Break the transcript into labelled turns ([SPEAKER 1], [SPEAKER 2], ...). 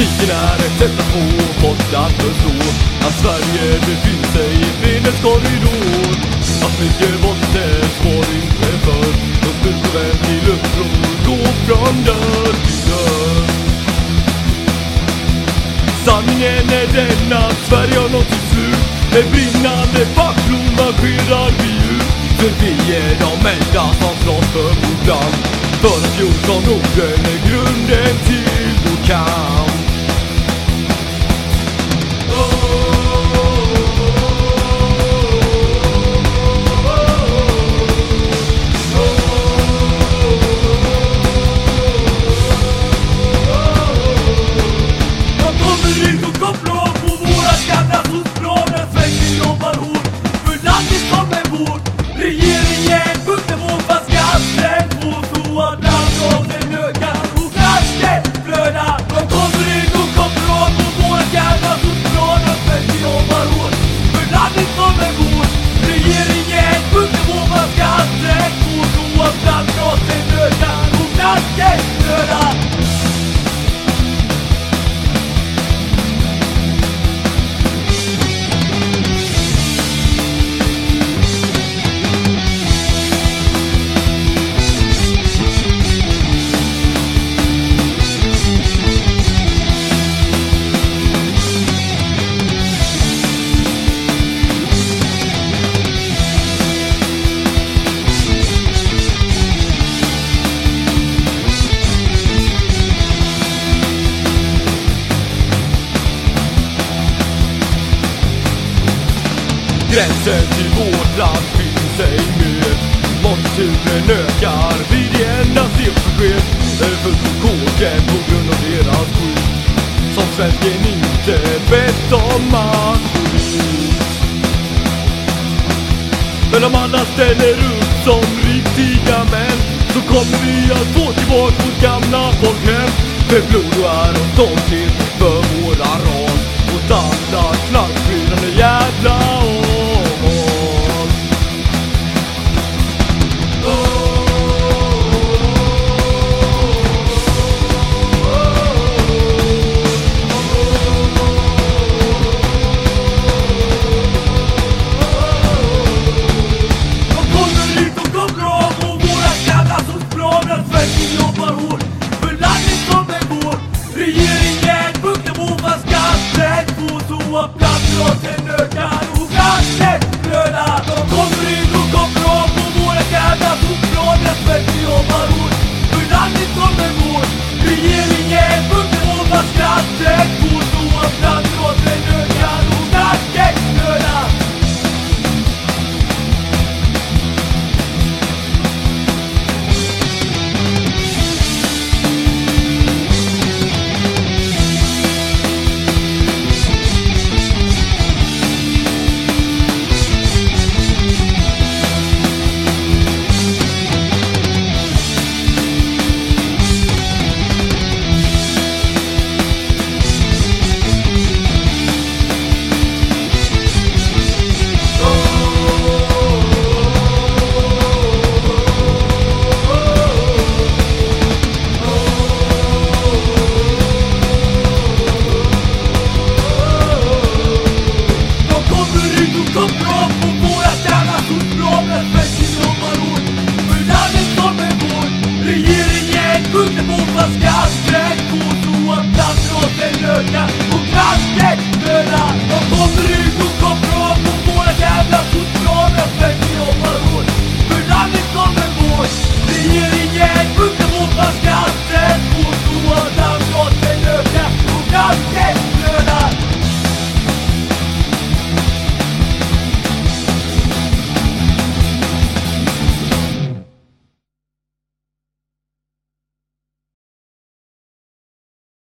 [SPEAKER 1] Politiken är ett sätt att få folk att förstå att Sverige befinner sig i fredens korridor. Att mycket måste, får inte för de slutväl till uppror gå från dörr till dörr. Sanningen är den att Sverige har nått sitt slut. Med brinnande facklor marscherar vi ut. För vi är de enda som slåss för vårt land. För att 14 orden är grunden till vår kamp. Gränsen till vårt land finns ej mer. Mångturen ökar vid det enda steg Är sker på kåken på grund av deras skit Som svensken inte bett om att bli. Men om alla ställer upp som riktiga män Så kommer vi att få tillbaka vårt gamla folkhem. Med blod och ära och stolthet för vår Under bombaska skräck och tro att andra åter röka.